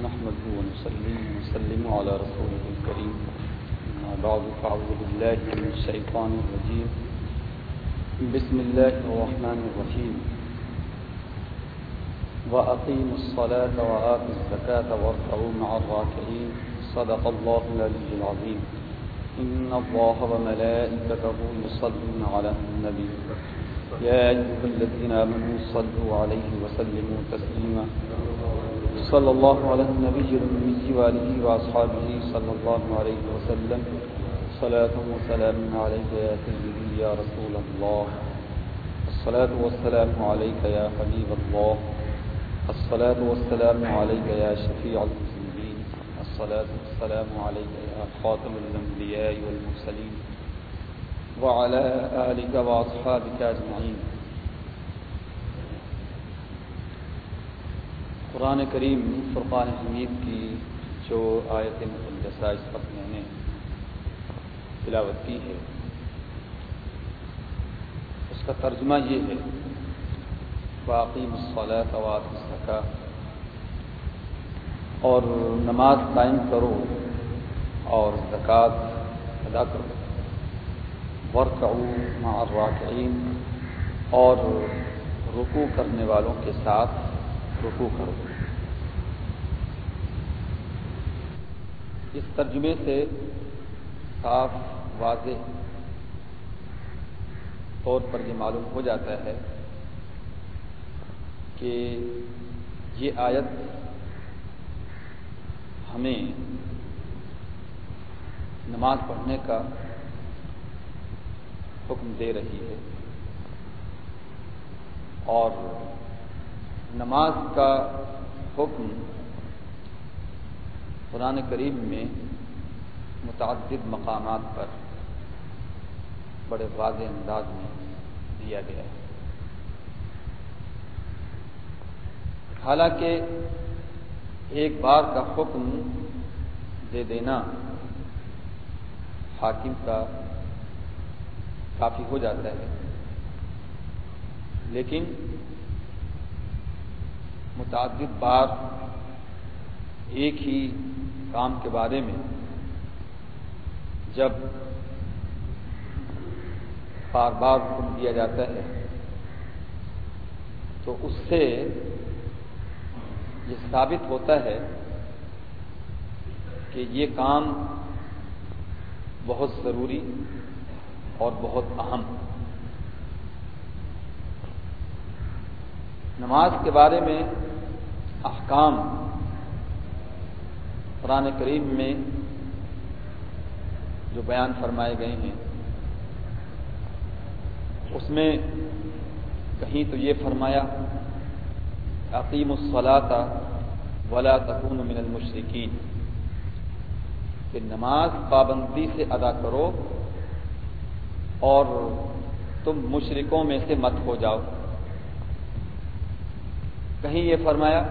نحمده ونسلم ونسلم على رسوله الكريم. أما بعد، فأعوذ بالله من الشيطان الرجيم. بسم الله الرحمن الرحيم. وأقيموا الصلاة وآتوا الزكاة واركعوا مع الراكعين. صدق الله العلي العظيم. إن الله وملائكته يصلون على النبي. يا أيها الذين آمنوا صلوا عليه وسلموا تسليما. صلى الله على النبي الأمي وآله وأصحابه صلى الله عليه وسلم. صلاة وسلام عليك يا سيدي يا رسول الله. الصلاة والسلام عليك يا حبيب الله. الصلاة والسلام عليك يا شفيع المسلمين. الصلاة والسلام عليك يا خاتم الأنبياء والمرسلين. وعلى آلك وأصحابك أجمعين. قرآن کریم فرقان حمید کی جو آیت مقدسہ اس وقت میں نے تلاوت کی ہے، اس کا ترجمہ یہ ہے باقی مسلط آواز سکا اور نماز قائم کرو اور زکوٰۃ ادا کرو۔ ورکعو مع الراکعین اور رکوع کرنے والوں کے ساتھ رکوع کرو۔ اس ترجمے سے صاف واضح طور پر یہ معلوم ہو جاتا ہے کہ یہ آیت ہمیں نماز پڑھنے کا حکم دے رہی ہے اور نماز کا حکم قرآن کریم میں متعدد مقامات پر بڑے واضح انداز میں دیا گیا ہے۔ حالانکہ ایک بار کا حکم دے دینا حاکم کا کافی ہو جاتا ہے، لیکن متعدد بار ایک ہی کام کے بارے میں جب بار بار حکم دیا جاتا ہے، تو اس سے یہ ثابت ہوتا ہے کہ یہ کام بہت ضروری اور بہت اہم۔ نماز کے بارے میں احکام قرآن کریم میں جو بیان فرمائے گئے ہیں، اس میں کہیں تو یہ فرمایا عقیم الصلاۃ ولا تکون من المشرقین کہ نماز پابندی سے ادا کرو اور تم مشرقوں میں سے مت ہو جاؤ۔ کہیں یہ فرمایا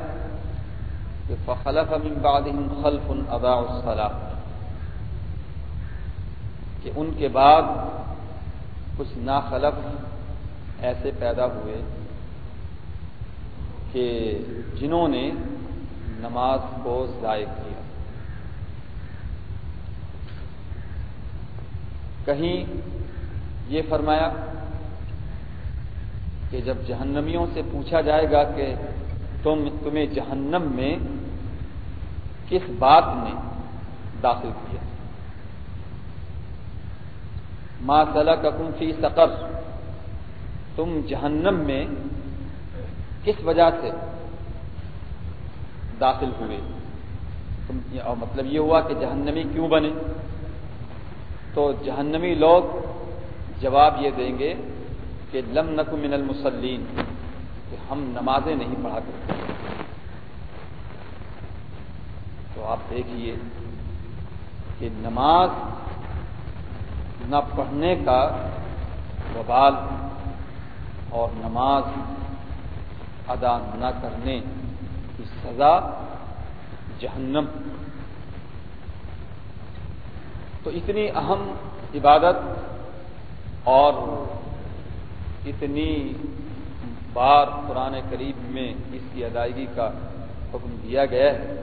کہ فخلف من بعدهم خلف اضاعوا الصلاۃ کہ ان کے بعد کچھ ناخلف ایسے پیدا ہوئے کہ جنہوں نے نماز کو ضائع کیا۔ کہیں یہ فرمایا کہ جب جہنمیوں سے پوچھا جائے گا کہ تم تمہیں جہنم میں کس بات نے داخل کیا؟ ما سلککم فی سقر، تم جہنم میں کس وجہ سے داخل ہوئے؟ تم اور مطلب یہ ہوا کہ جہنمی کیوں بنے؟ تو جہنمی لوگ جواب یہ دیں گے کہ لم نکو من المسلین کہ ہم نمازیں نہیں پڑھا کرتے۔ تو آپ دیکھیے کہ نماز نہ پڑھنے کا وبال اور نماز ادا نہ کرنے کی سزا جہنم۔ تو اتنی اہم عبادت اور اتنی بار قرآن قریب میں اس کی ادائیگی کا حکم دیا گیا ہے۔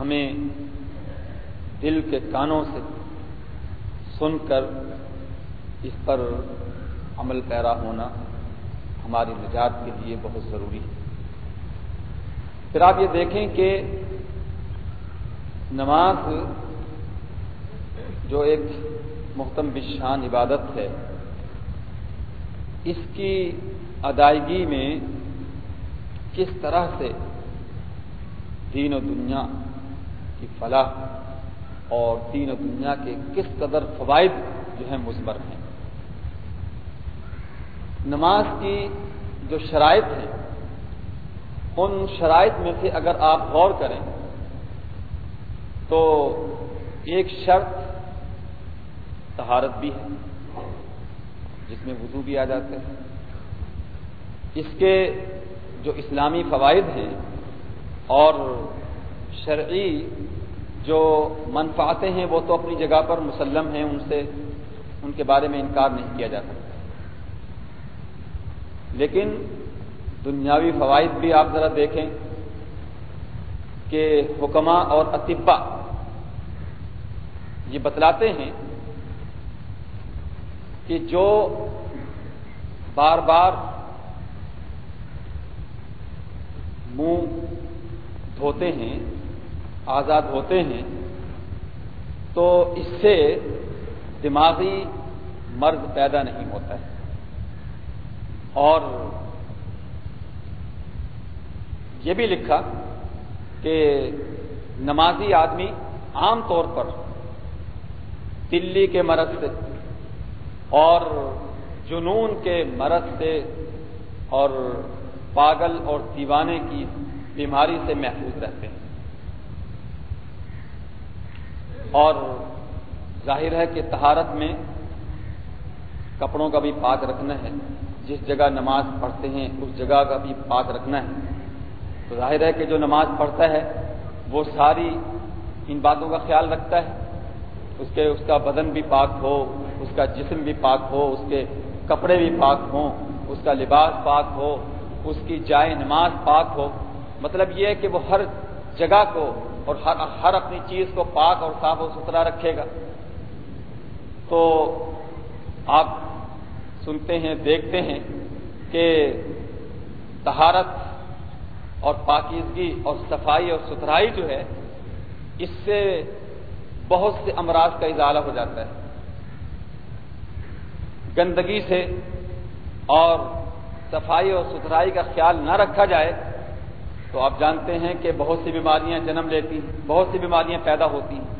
ہمیں دل کے کانوں سے سن کر اس پر عمل پیرا ہونا ہماری نجات کے لیے بہت ضروری ہے۔ پھر آپ یہ دیکھیں کہ نماز جو ایک محتم بشان عبادت ہے، اس کی ادائیگی میں کس طرح سے دین و دنیا کی فلاح اور دین و دنیا کے کس قدر فوائد جو ہیں مثبر ہیں۔ نماز کی جو شرائط ہیں، ان شرائط میں سے اگر آپ غور کریں تو ایک شرط طہارت بھی ہے، جس میں وضو بھی آ جاتے ہیں اس کے جو اسلامی فوائد ہیں اور شرعی جو منفاتے ہیں وہ تو اپنی جگہ پر مسلم ہیں، ان سے ان کے بارے میں انکار نہیں کیا جا سکتا۔ لیکن دنیاوی فوائد بھی آپ ذرا دیکھیں کہ حکمہ اور اطبا یہ بتلاتے ہیں کہ جو بار بار منہ دھوتے ہیں آزاد ہوتے ہیں، تو اس سے دماغی مرض پیدا نہیں ہوتا ہے۔ اور یہ بھی لکھا کہ نمازی آدمی عام طور پر دلی کے مرض سے اور جنون کے مرض سے اور پاگل اور دیوانے کی بیماری سے محفوظ رہتے ہیں۔ اور ظاہر ہے کہ تہارت میں کپڑوں کا بھی پاک رکھنا ہے۔ جس جگہ نماز پڑھتے ہیں، اس جگہ کا بھی پاک رکھنا ہے۔ تو ظاہر ہے کہ جو نماز پڑھتا ہے، وہ ساری ان باتوں کا خیال رکھتا ہے۔ اس کے، اس کا بدن بھی پاک ہو، اس کا جسم بھی پاک ہو، اس کے کپڑے بھی پاک ہوں، اس کا لباس پاک ہو، اس کی جائے نماز پاک ہو۔ مطلب یہ ہے کہ وہ ہر جگہ کو اور ہر ہر اپنی چیز کو پاک اور صاف و ستھرا رکھے گا۔ تو آپ سنتے ہیں، دیکھتے ہیں کہ تہارت اور پاکیزگی اور صفائی اور ستھرائی جو ہے، اس سے بہت سے امراض کا اضالہ ہو جاتا ہے۔ گندگی سے اور صفائی اور ستھرائی کا خیال نہ رکھا جائے تو آپ جانتے ہیں کہ بہت سی بیماریاں جنم لیتی ہیں، بہت سی بیماریاں پیدا ہوتی ہیں۔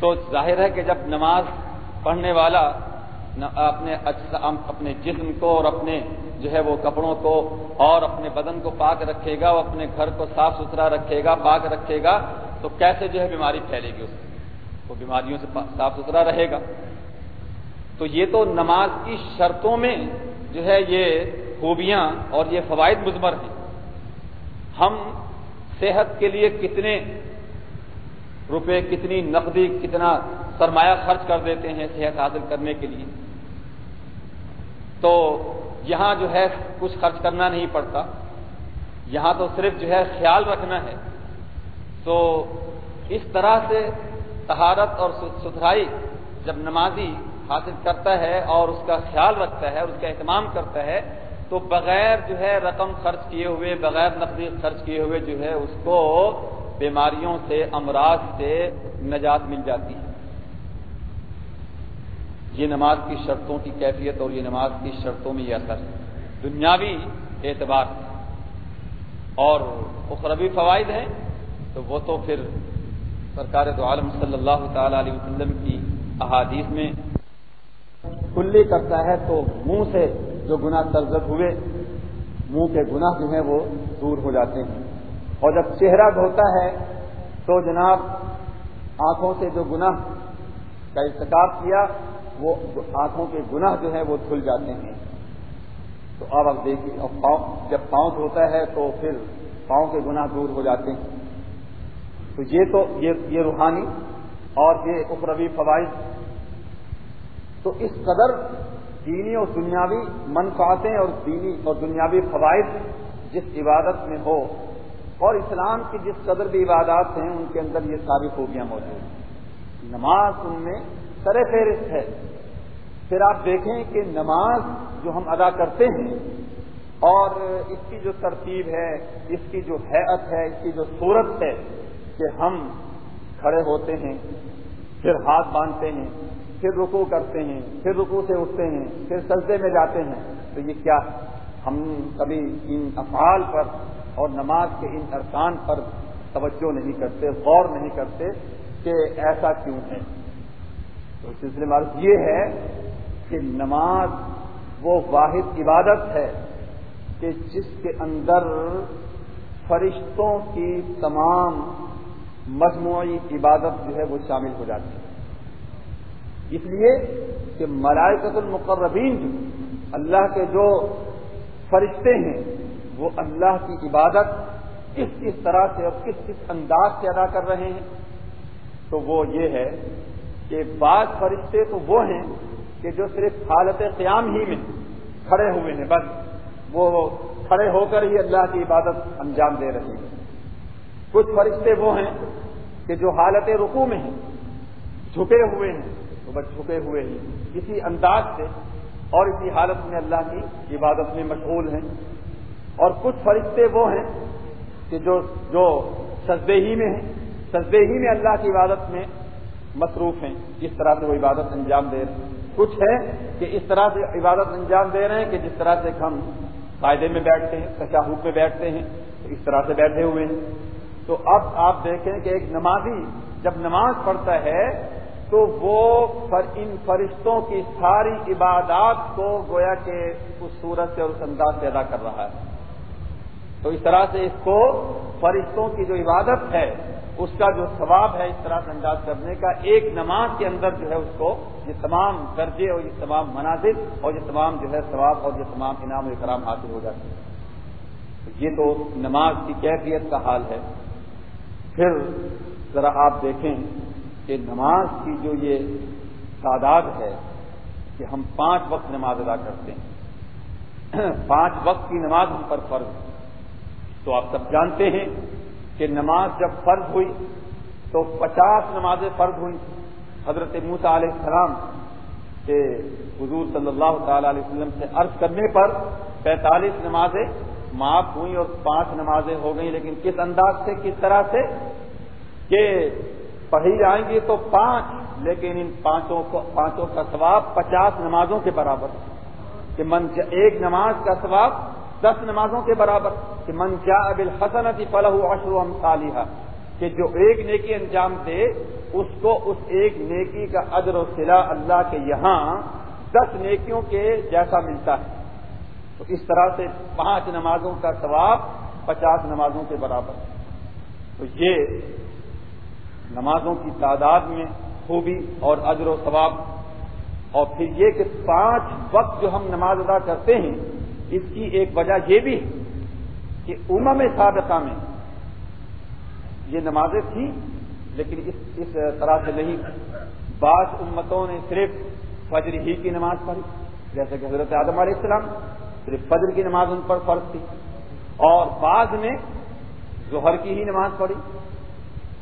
تو ظاہر ہے کہ جب نماز پڑھنے والا اپنے اپنے جسم کو اور اپنے جو ہے وہ کپڑوں کو اور اپنے بدن کو پاک رکھے گا، وہ اپنے گھر کو صاف ستھرا رکھے گا، پاک رکھے گا، تو کیسے جو ہے بیماری پھیلے گی اس وہ بیماریوں سے صاف ستھرا رہے گا۔ تو یہ تو نماز کی شرطوں میں جو ہے یہ خوبیاں اور یہ فوائد مضمر ہیں۔ ہم صحت کے لیے کتنے روپے، کتنی نقدی، کتنا سرمایہ خرچ کر دیتے ہیں صحت حاصل کرنے کے لیے۔ تو یہاں جو ہے کچھ خرچ کرنا نہیں پڑتا۔ یہاں تو صرف جو ہے خیال رکھنا ہے۔ تو اس طرح سے تہارت اور ستھرائی جب نمازی حاصل کرتا ہے اور اس کا خیال رکھتا ہے اور اس کا اہتمام کرتا ہے تو بغیر جو ہے رقم خرچ کیے ہوئے، بغیر نقدی خرچ کیے ہوئے جو ہے اس کو بیماریوں سے، امراض سے نجات مل جاتی ہے۔ یہ نماز کی شرطوں کی کیفیت اور یہ نماز کی شرطوں میں یہ اثر ہے۔ دنیاوی اعتبار اور اخروی فوائد ہیں، تو وہ تو پھر سرکار دو عالم صلی اللہ تعالی علیہ وسلم کی احادیث میں کلی کرتا ہے تو منہ سے جو گناہ سرزد ہوئے، منہ کے گناہ جو ہیں وہ دور ہو جاتے ہیں۔ اور جب چہرہ دھوتا ہے، تو جناب آنکھوں سے جو گناہ کا ارتکاب کیا، وہ آنکھوں کے گناہ جو ہیں وہ دھل جاتے ہیں۔ تو اب اب دیکھیے پاؤں، جب پاؤں دھوتا ہے، تو پھر پاؤں کے گناہ دور ہو جاتے ہیں۔ تو یہ تو یہ روحانی اور یہ اخروی فوائد۔ تو اس قدر دینی اور دنیاوی منفاطیں اور دینی اور دنیاوی فوائد جس عبادت میں ہو اور اسلام کی جس قدر بھی عبادات ہیں، ان کے اندر یہ ساری خوبیاں موجود ہیں۔ نماز ان میں سر فہرست ہے۔ پھر آپ دیکھیں کہ نماز جو ہم ادا کرتے ہیں اور اس کی جو ترتیب ہے، اس کی جو حیت ہے، اس کی جو صورت ہے کہ ہم کھڑے ہوتے ہیں، پھر ہاتھ باندھتے ہیں۔ پھر رکو کرتے ہیں، پھر رکو سے اٹھتے ہیں، پھر سجدے میں جاتے ہیں۔ تو یہ کیا؟ ہم کبھی ان افعال پر اور نماز کے ان ارکان پر توجہ نہیں کرتے، غور نہیں کرتے کہ ایسا کیوں ہے۔ تو سلسلے میں یہ ہے کہ نماز وہ واحد عبادت ہے کہ جس کے اندر فرشتوں کی تمام مجموعی عبادت جو ہے وہ شامل ہو جاتی ہے۔ اس لیے کہ ملائکت المقربین جو اللہ کے جو فرشتے ہیں، وہ اللہ کی عبادت کس کس طرح سے اور کس کس انداز سے ادا کر رہے ہیں۔ تو وہ یہ ہے کہ بعض فرشتے تو وہ ہیں کہ جو صرف حالت قیام ہی میں کھڑے ہوئے ہیں، بس وہ کھڑے ہو کر ہی اللہ کی عبادت انجام دے رہے ہیں۔ کچھ فرشتے وہ ہیں کہ جو حالت رکو میں ہیں، جھکے ہوئے ہیں تو بس جھکے ہوئے ہی کسی انداز سے اور اسی حالت میں اللہ کی عبادت میں مشغول ہیں۔ اور کچھ فرشتے وہ ہیں کہ جو جو سجدے ہی میں ہیں۔ سجدے ہی میں اللہ کی عبادت میں مصروف ہیں۔ جس طرح سے وہ عبادت انجام دے رہے ہیں۔ کچھ ہے کہ اس طرح سے عبادت انجام دے رہے ہیں کہ جس طرح سے ہم قاعدے میں بیٹھتے ہیں، تشاہد میں بیٹھتے ہیں اس طرح سے بیٹھے ہوئے ہیں۔ تو اب آپ دیکھیں کہ ایک نمازی، جب نماز پڑھتا ہے تو وہ ان فرشتوں کی ساری عبادات کو گویا کہ اس صورت سے اور اس انداز سے ادا کر رہا ہے۔ تو اس طرح سے اس کو فرشتوں کی جو عبادت ہے، اس کا جو ثواب ہے اس طرح سے انداز کرنے کا، ایک نماز کے اندر جو ہے اس کو یہ تمام درجے اور یہ تمام مناظر اور یہ تمام جو ہے ثواب اور یہ تمام انعام و اکرام حاصل ہو جاتے ہیں۔ یہ تو نماز کی کیفیت کا حال ہے۔ پھر ذرا آپ دیکھیں کہ نماز کی جو یہ تعداد ہے کہ ہم پانچ وقت نماز ادا کرتے ہیں۔ پانچ وقت کی نماز ہم پر فرض تو آپ سب جانتے ہیں کہ نماز جب فرض ہوئی تو پچاس نمازیں فرض ہوئی حضرت موسا علیہ السلام کے حضور صلی اللہ تعالی علیہ وسلم سے عرض کرنے پر پینتالیس نمازیں معاف ہوئی اور پانچ نمازیں ہو گئیں۔ لیکن کس انداز سے، کس طرح سے؟ کہ پڑھی جائیں گی تو پانچ، لیکن ان پانچوں کو، پانچوں کا ثواب پچاس نمازوں کے برابر کہ من ایک نماز کا ثواب دس نمازوں کے برابر کہ من کیا ابل حسنتی فلح اشرو صالحہ کہ جو ایک نیکی انجام دے، اس کو اس ایک نیکی کا ادر و سلا اللہ کے یہاں دس نیکیوں کے جیسا ملتا ہے۔ تو اس طرح سے پانچ نمازوں کا ثواب پچاس نمازوں کے برابر تو یہ نمازوں کی تعداد میں خوبی اور اجر و ثواب۔ اور پھر یہ کہ پانچ وقت جو ہم نماز ادا کرتے ہیں، اس کی ایک وجہ یہ بھی ہے کہ امم سابقہ میں یہ نمازیں تھیں، لیکن اس اس طرح سے نہیں۔ بعض امتوں نے صرف فجر ہی کی نماز پڑھی، جیسے کہ حضرت اعظم علیہ السلام صرف فجر کی نماز ان پر فرض تھی۔ اور بعض نے ظہر کی ہی نماز پڑھی۔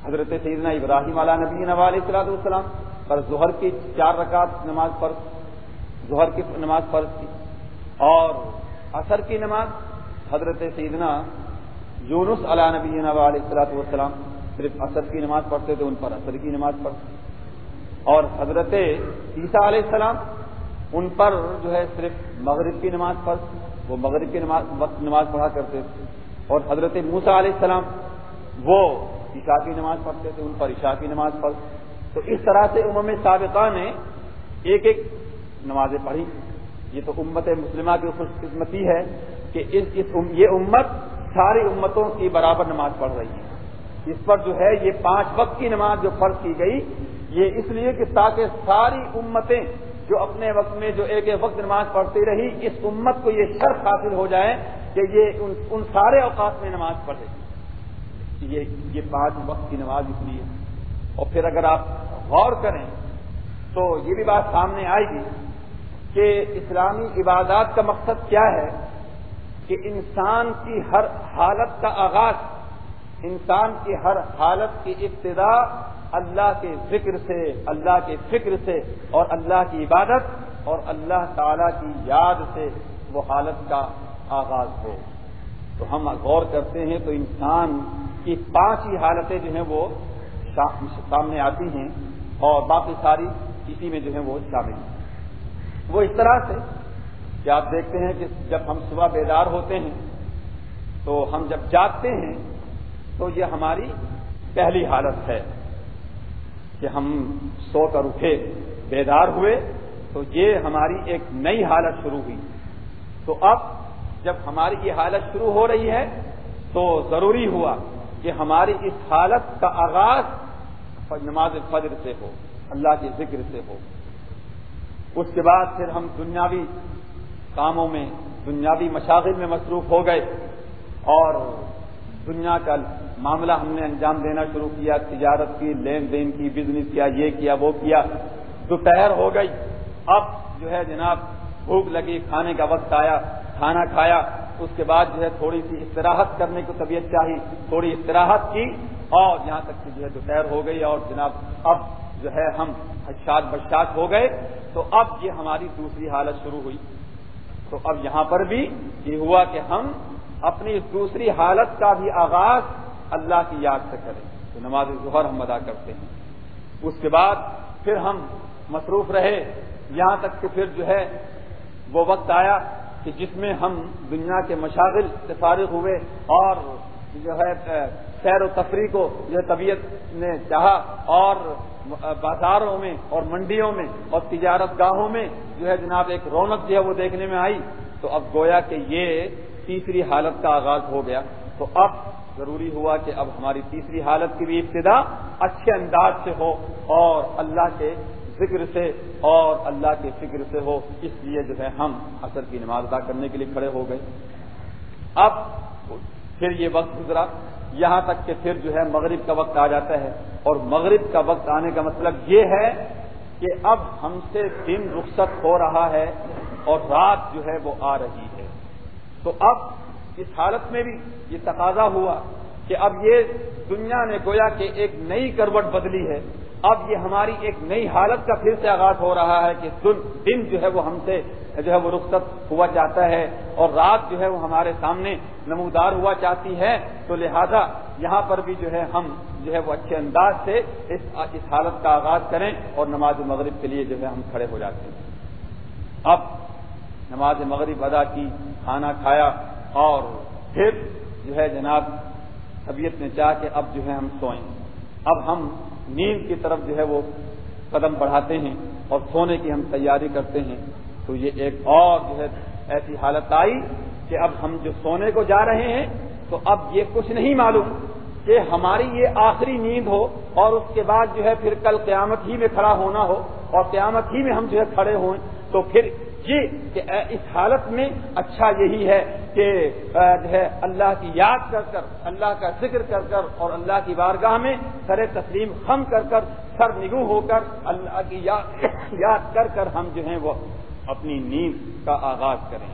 حضرت سیدنا ابراہیم علیہ نبی نواز علیہ السلام والسلام پر ظہر کی چار رکعت نماز فرض ظہر کی نماز فرض تھی اور عصر کی نماز حضرت سیدنا یونس علیہ نبی علیہ السلاۃ والسلام صرف عصر کی نماز پڑھتے تھے، ان پر عصر کی نماز پڑھتے اور حضرت عیسیٰ علیہ السلام ان پر جو ہے صرف مغرب کی نماز پڑھ وہ مغرب کی نماز، وقت نماز پڑھا کرتے تھے۔ اور حضرت موسا علیہ السلام وہ عشاء کی نماز پڑھتے تھے، ان پر عشاء کی نماز پڑھ۔ تو اس طرح سے امم سابقہ نے ایک ایک نمازیں پڑھی۔ یہ تو امت مسلمہ کی خوش قسمتی ہے کہ اس اس یہ امت ساری امتوں کی برابر نماز پڑھ رہی ہے۔ اس پر جو ہے یہ پانچ وقت کی نماز جو فرض کی گئی، یہ اس لیے کہ تاکہ ساری امتیں جو اپنے وقت میں جو ایک ایک وقت نماز پڑھتی رہی، اس امت کو یہ شرط حاصل ہو جائے کہ یہ ان ان سارے اوقات میں نماز پڑھے۔ یہ یہ پانچ وقت کی نماز اس لیے۔ اور پھر اگر آپ غور کریں تو یہ بھی بات سامنے آئے گی کہ اسلامی عبادات کا مقصد کیا ہے کہ انسان کی ہر حالت کا آغاز، انسان کی ہر حالت کی ابتدا اللہ کے ذکر سے، اللہ کے فکر سے اور اللہ کی عبادت اور اللہ تعالی کی یاد سے وہ حالت کا آغاز ہو تو ہم غور کرتے ہیں تو انسان کی پانچ ہی حالتیں جو ہیں وہ سامنے آتی ہیں اور باقی ساری اسی میں جو ہے وہ شامل ہیں۔ وہ اس طرح سے کہ آپ دیکھتے ہیں کہ جب ہم صبح بیدار ہوتے ہیں تو ہم جب جاگتے ہیں تو یہ ہماری پہلی حالت ہے کہ ہم سو کر اٹھے، بیدار ہوئے تو یہ ہماری ایک نئی حالت شروع ہوئی۔ تو اب جب ہماری یہ حالت شروع ہو رہی ہے تو ضروری ہوا کہ ہماری اس حالت کا آغاز نماز فجر سے ہو، اللہ کے ذکر سے ہو۔ اس کے بعد پھر ہم دنیاوی کاموں میں، دنیاوی مشاغل میں مصروف ہو گئے اور دنیا کا معاملہ ہم نے انجام دینا شروع کیا، تجارت کی، لین دین کی، بزنس کیا، یہ کیا، وہ کیا۔ دوپہر ہو گئی، اب جو ہے جناب، بھوک لگی، کھانے کا وقت آیا، کھانا کھایا اس کے بعد جو ہے تھوڑی سی استراحت کرنے کو طبیعت چاہی، تھوڑی استراحت کی اور یہاں تک کہ جو ہے دوپہر ہو گئی اور جناب اب جو ہے ہم حشاد بشاد ہو گئے۔ تو اب یہ ہماری دوسری حالت شروع ہوئی۔ تو اب یہاں پر بھی یہ ہوا کہ ہم اپنی دوسری حالت کا بھی آغاز اللہ کی یاد سے کریں۔ تو نماز ظہر ہم ادا کرتے ہیں۔ اس کے بعد پھر ہم مصروف رہے۔ یہاں تک کہ پھر جو ہے وہ وقت آیا۔ کہ جس میں ہم دنیا کے مشاغل سے فارغ ہوئے اور جو ہے سیر و تفریح کو جو ہے، طبیعت نے چاہا اور بازاروں میں اور منڈیوں میں اور تجارت گاہوں میں جو ہے، جناب، ایک رونق جو ہے وہ دیکھنے میں آئی، تو اب گویا کہ یہ تیسری حالت کا آغاز ہو گیا۔ تو اب ضروری ہوا کہ اب ہماری تیسری حالت کی بھی ابتدا اچھے انداز سے ہو اور اللہ کے ذکر سے اور اللہ کے فکر سے ہو، اس لیے جو ہے ہم اثر کی نماز ادا کرنے کے لیے کھڑے ہو گئے۔ اب پھر یہ وقت گزرا۔ یہاں تک کہ پھر جو ہے مغرب کا وقت آ جاتا ہے۔ اور مغرب کا وقت آنے کا مطلب یہ ہے کہ اب ہم سے دن رخصت ہو رہا ہے اور رات جو ہے وہ آ رہی ہے۔ تو اب اس حالت میں بھی یہ تقاضا ہوا کہ اب یہ دنیا نے گویا کہ ایک نئی کروٹ بدلی ہے۔ اب یہ ہماری ایک نئی حالت کا پھر سے آغاز ہو رہا ہے کہ دن جو ہے وہ ہم سے جو ہے وہ رخصت ہوا چاہتا ہے اور رات جو ہے وہ ہمارے سامنے نمودار ہوا چاہتی ہے۔ تو لہذا یہاں پر بھی جو ہے ہم جو ہے وہ اچھے انداز سے اس اس حالت کا آغاز کریں اور نماز مغرب کے لیے جو ہے ہم کھڑے ہو جاتے ہیں۔ اب نماز مغرب ادا کی، کھانا کھایا اور پھر جو ہے جناب طبیعت نے چاہ کہ اب جو ہے ہم سوئیں۔ اب ہم نیند کی طرف جو ہے وہ قدم بڑھاتے ہیں اور سونے کی ہم تیاری کرتے ہیں، تو یہ ایک اور جو ہے ایسی حالت آئی کہ اب ہم جو سونے کو جا رہے ہیں، تو اب یہ کچھ نہیں معلوم کہ ہماری یہ آخری نیند ہو اور اس کے بعد جو ہے پھر کل قیامت ہی میں کھڑا ہونا ہو اور قیامت ہی میں ہم جو ہے کھڑے ہوئیں تو پھر یہ کہ اس حالت میں اچھا یہی ہے کہ جو ہے، اللہ کی یاد کر کر، اللہ کا ذکر کر کر اور اللہ کی بارگاہ میں سر تسلیم خم کر کر، سر نگو ہو کر، اللہ کی یاد کر کر ہم جو ہیں وہ اپنی نیند کا آغاز کریں۔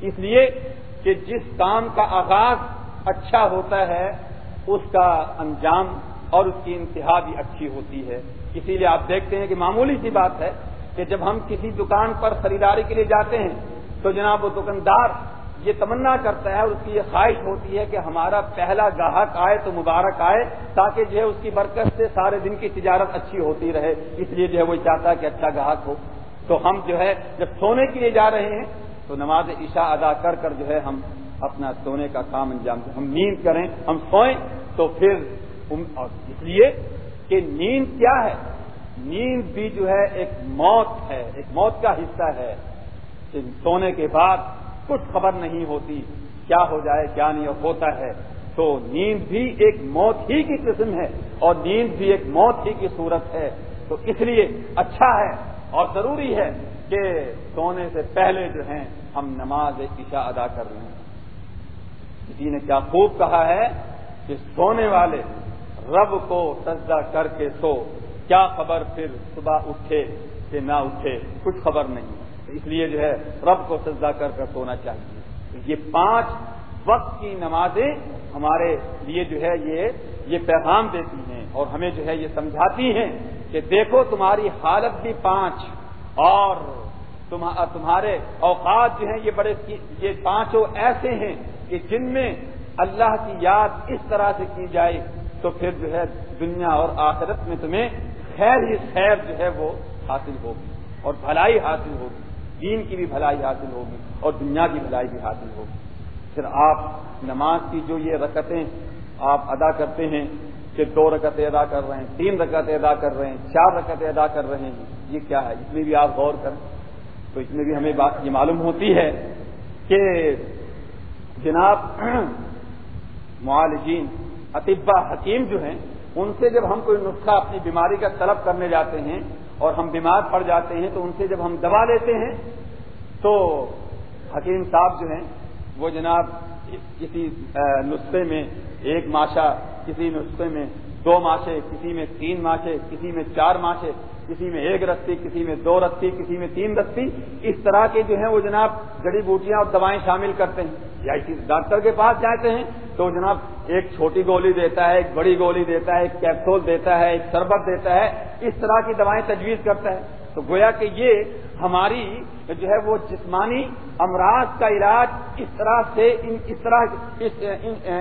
اس لیے کہ جس کام کا آغاز اچھا ہوتا ہے، اس کا انجام اور اس کی انتہا بھی اچھی ہوتی ہے۔ اسی لیے آپ دیکھتے ہیں کہ معمولی سی بات ہے کہ جب ہم کسی دکان پر خریداری کے لیے جاتے ہیں تو جناب وہ دکاندار یہ تمنا کرتا ہے اور اس کی یہ خواہش ہوتی ہے کہ ہمارا پہلا گاہک آئے تو مبارک آئے تاکہ جو ہے اس کی برکت سے سارے دن کی تجارت اچھی ہوتی رہے، اس لیے جو ہے وہ چاہتا ہے کہ اچھا گاہک ہو۔ تو ہم جو ہے جب سونے کے لیے جا رہے ہیں تو نماز عشاء ادا کر کر جو ہے ہم اپنا سونے کا کام انجام دیں۔ ہم نیند کریں، ہم سوئیں تو پھر اس لیے کہ نیند کیا ہے؟ نیند بھی جو ہے ایک موت ہے، ایک موت کا حصہ ہے۔ کہ سونے کے بعد کچھ خبر نہیں ہوتی، کیا ہو جائے، کیا نہیں ہوتا ہے۔ تو نیند بھی ایک موت ہی کی قسم ہے اور نیند بھی ایک موت ہی کی صورت ہے۔ تو اس لیے اچھا ہے اور ضروری ہے کہ سونے سے پہلے جو ہیں ہم نماز عشاء ادا کر رہے ہیں کسی نے کیا خوب کہا ہے کہ سونے والے رب کو سجدہ کر کے سو۔ کیا خبر پھر صبح اٹھے کہ نہ اٹھے؟ کچھ خبر نہیں اس لیے جو ہے رب کو سجدہ کر کر سونا چاہیے۔ یہ پانچ وقت کی نمازیں ہمارے لیے جو ہے یہ یہ پیغام دیتی ہیں اور ہمیں جو ہے یہ سمجھاتی ہیں کہ دیکھو تمہاری حالت بھی پانچ اور تمہارے اوقات جو ہیں یہ بڑے یہ پانچوں ایسے ہیں کہ جن میں اللہ کی یاد اس طرح سے کی جائے تو پھر جو ہے دنیا اور آخرت میں تمہیں خیر ہی خیر جو ہے وہ حاصل ہوگی اور بھلائی حاصل ہوگی، دین کی بھی بھلائی حاصل ہوگی اور دنیا کی بھلائی بھی حاصل ہوگی۔ پھر آپ نماز کی جو یہ رکتیں آپ ادا کرتے ہیں کہ دو رکتیں ادا کر رہے ہیں، تین رکتیں ادا کر رہے ہیں، چار رکتیں ادا کر رہے ہیں، یہ کیا ہے؟ اس میں بھی آپ غور کریں۔ تو اس میں بھی ہمیں بات یہ معلوم ہوتی ہے کہ جناب معالجین اطبا حکیم جو ہیں ان سے جب ہم کوئی نسخہ اپنی بیماری کا طلب کرنے جاتے ہیں اور ہم بیمار پڑ جاتے ہیں تو ان سے جب ہم دوا لیتے ہیں تو حکیم صاحب جو ہیں، وہ جناب کسی نسخے میں ایک ماشا کسی نسخے میں دو ماشے، کسی میں تین ماشے، کسی میں چار ماشے کسی میں ایک رسی، کسی میں دو رسی، کسی میں تین رسی، اس طرح کے جو ہیں وہ جناب جڑی بوٹیاں اور دوائیں شامل کرتے ہیں۔ یا ڈاکٹر کے پاس جاتے ہیں تو جناب ایک چھوٹی گولی دیتا ہے، ایک بڑی گولی دیتا ہے، ایک کیپسول دیتا ہے، ایک شربت دیتا ہے، اس طرح کی دوائیں تجویز کرتا ہے۔ تو گویا کہ یہ ہماری جو ہے وہ جسمانی امراض کا علاج اس طرح سے اس طرح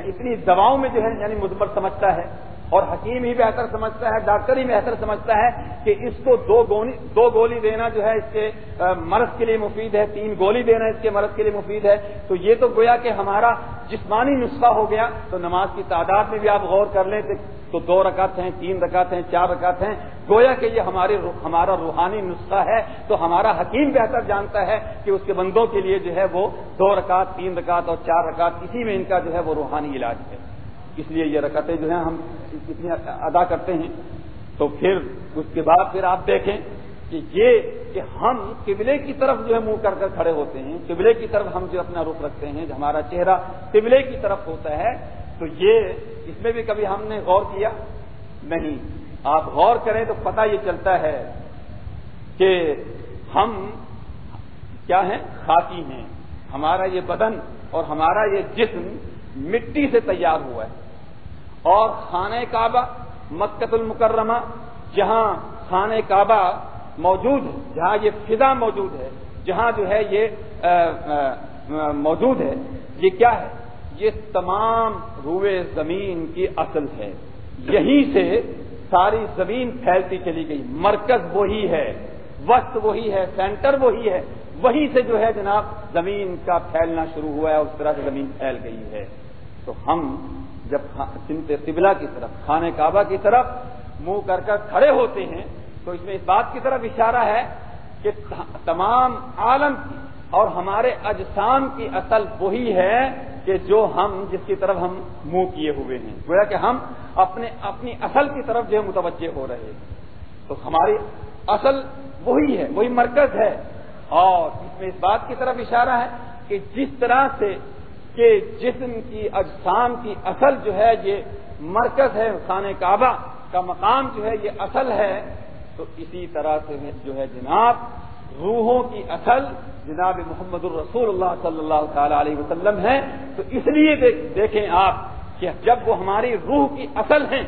اتنی دواؤں میں جو ہے یعنی مدمر سمجھتا ہے۔ اور حکیم ہی بہتر سمجھتا ہے، ڈاکٹر ہی بہتر سمجھتا ہے کہ اس کو دو گولی دو گولی دینا جو ہے اس کے مرض کے لیے مفید ہے، تین گولی دینا اس کے مرض کے لیے مفید ہے۔ تو یہ تو گویا کہ ہمارا جسمانی نسخہ ہو گیا۔ تو نماز کی تعداد میں بھی آپ غور کر لیں تو دو رکعت ہیں، تین رکعت ہیں، چار رکعت ہیں۔ گویا کہ یہ ہمارے ہمارا روحانی نسخہ ہے۔ تو ہمارا حکیم بہتر جانتا ہے کہ اس کے بندوں کے لیے جو ہے وہ دو رکعت، تین رکعت اور چار رکعت، اسی میں ان کا جو ہے وہ روحانی علاج ہے۔ اس لیے یہ رکعتیں جو ہیں ہم کتنی ادا کرتے ہیں۔ تو پھر اس کے بعد پھر آپ دیکھیں کہ یہ کہ ہم قبلے کی طرف جو ہے منہ کر کر کھڑے ہوتے ہیں، قبلے کی طرف ہم جو اپنا رخ رکھتے ہیں ہمارا چہرہ قبلے کی طرف ہوتا ہے، تو یہ اس میں بھی کبھی ہم نے غور کیا؟ نہیں۔ آپ غور کریں تو پتہ یہ چلتا ہے کہ ہم کیا ہیں؟ خاکی ہیں۔ ہمارا یہ بدن اور ہمارا یہ جسم مٹی سے تیار ہوا ہے۔ اور خانہ کعبہ مکت المکرمہ، جہاں خانہ کعبہ موجود ہے، جہاں یہ فضا موجود ہے، جہاں جو ہے یہ موجود ہے۔ یہ کیا ہے؟ یہ تمام روئے زمین کی اصل ہے۔ یہیں سے ساری زمین پھیلتی چلی گئی۔ مرکز وہی ہے وقت وہی ہے، سینٹر وہی ہے۔ وہیں سے جو ہے جناب، زمین کا پھیلنا شروع ہوا ہے اس طرح سے زمین پھیل گئی ہے۔ تو ہم جب سمت قبلہ کی طرف، خانہ کعبہ کی طرف منہ کر کر کھڑے ہوتے ہیں، تو اس میں اس بات کی طرف اشارہ ہے کہ تمام عالم کی اور ہمارے اجسام کی اصل وہی ہے کہ جو ہم، جس کی طرف ہم منہ کیے ہوئے ہیں۔ گویا کہ ہم اپنے، اپنی اصل کی طرف جو ہے متوجہ ہو رہے ہیں۔ تو ہماری اصل وہی ہے، وہی مرکز ہے۔ اور اس میں اس بات کی طرف اشارہ ہے کہ جس طرح سے کہ جسم کی اجسام کی اصل جو ہے یہ مرکز ہے خانہ کعبہ کا مقام جو ہے یہ اصل ہے، تو اسی طرح سے جو ہے جناب روحوں کی اصل جناب محمد الرسول اللہ صلی اللہ تعالی علیہ وسلم ہے تو اس لیے دیکھیں آپ کہ جب وہ ہماری روح کی اصل ہیں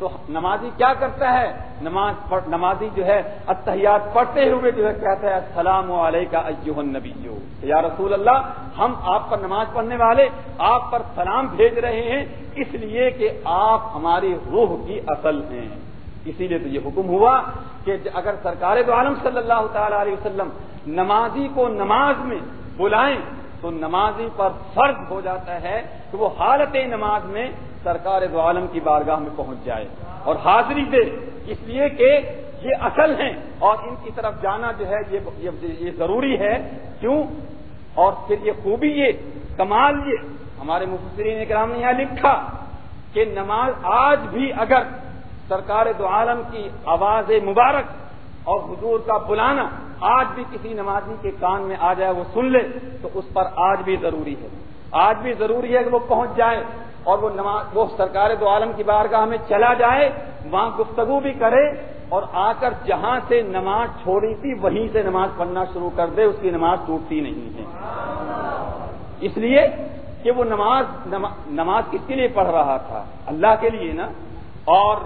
تو نمازی کیا کرتا ہے؟ نماز پڑھ نمازی جو ہے اتحیات پڑھتے ہوئے جو ہے کہتا ہے، السلام علیکم النبی یا رسول اللہ، ہم آپ پر نماز پڑھنے والے آپ پر سلام بھیج رہے ہیں، اس لیے کہ آپ ہماری روح کی اصل ہیں۔ اسی لیے تو یہ حکم ہوا کہ اگر سرکار دو عالم صلی اللہ تعالی علیہ وسلم نمازی کو نماز میں بلائیں تو نمازی پر فرض ہو جاتا ہے کہ وہ حالت نماز میں سرکار دو عالم کی بارگاہ میں پہنچ جائے اور حاضری دے۔ اس لیے کہ یہ اصل ہیں اور ان کی طرف جانا جو ہے یہ ضروری ہے۔ کیوں؟ اور پھر یہ خوبی یہ، کمال یہ۔ ہمارے مفسرین کرام نے یہاں لکھا کہ نماز آج بھی اگر سرکار دو عالم کی آواز مبارک اور حضور کا بلانا آج بھی کسی نمازی کے کان میں آ جائے وہ سن لے، تو اس پر آج بھی ضروری ہے۔ آج بھی ضروری ہے کہ وہ پہنچ جائے اور وہ نماز، وہ سرکار دو عالم کی بارگاہ میں چلا جائے، وہاں گفتگو بھی کرے اور آ کر جہاں سے نماز چھوڑی تھی، وہیں سے نماز پڑھنا شروع کر دے، اس کی نماز ٹوٹتی نہیں ہے۔ اس لیے کہ وہ نماز نماز کس کے لیے پڑھ رہا تھا؟ اللہ کے لیے نا۔ اور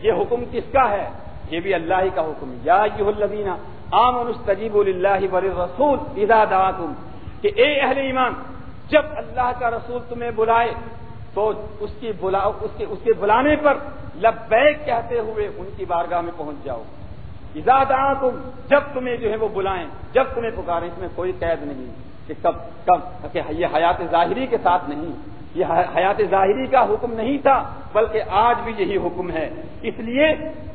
یہ حکم کس کا ہے؟ یہ بھی اللہ ہی کا حکم یا الذین آمنوا استجیبوا للہ والرسول اذا دعاکم، کہ اے اہل ایمان، جب اللہ کا رسول تمہیں بلائے، تو اس کی بلا، اس کے اس کے بلانے پر لبیک کہتے ہوئے ان کی بارگاہ میں پہنچ جاؤ۔ اجاد تم جب تمہیں جو ہے وہ بلائیں، جب تمہیں پکاریں، اس میں کوئی قید نہیں کہ کب کب، کہ یہ حیات ظاہری کے ساتھ نہیں۔ یہ حیات ظاہری کا حکم نہیں تھا، بلکہ آج بھی یہی حکم ہے۔ اس لیے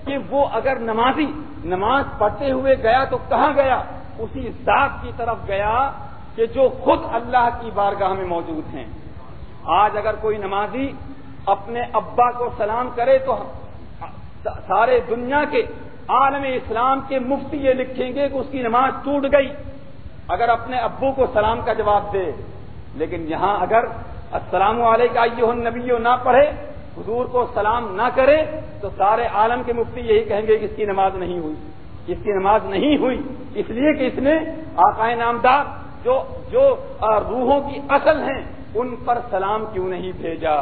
کہ وہ اگر نمازی نماز پڑھتے ہوئے گیا تو کہاں گیا؟ اسی ذات کی طرف گیا کہ جو خود اللہ کی بارگاہ میں موجود ہیں۔ آج اگر کوئی نمازی اپنے ابا کو سلام کرے تو سارے دنیا کے عالم اسلام کے مفتی یہ لکھیں گے کہ اس کی نماز ٹوٹ گئی۔ اگر اپنے ابو کو سلام کا جواب دے، لیکن یہاں اگر السلام علیکم نبیو نہ پڑھے، حضور کو سلام نہ کرے، تو سارے عالم کے مفتی یہی کہیں گے کہ اس کی نماز نہیں ہوئی۔ اس کی نماز نہیں ہوئی، اس لیے کہ اس نے آقائے نامدار جو جو روحوں کی اصل ہیں، ان پر سلام کیوں نہیں بھیجا؟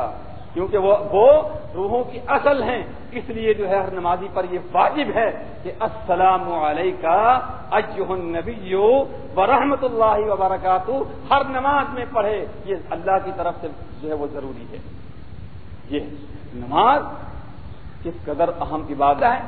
کیونکہ وہ وہ روحوں کی اصل ہیں۔ اس لیے جو ہے ہر نمازی پر یہ واجب ہے کہ السلام علیکہ اجہ النبی و رحمت اللہ وبرکاتہ۔ ہر نماز میں پڑھے، یہ اللہ کی طرف سے جو ہے وہ ضروری ہے۔ یہ نماز کس قدر اہم عبادت ہے۔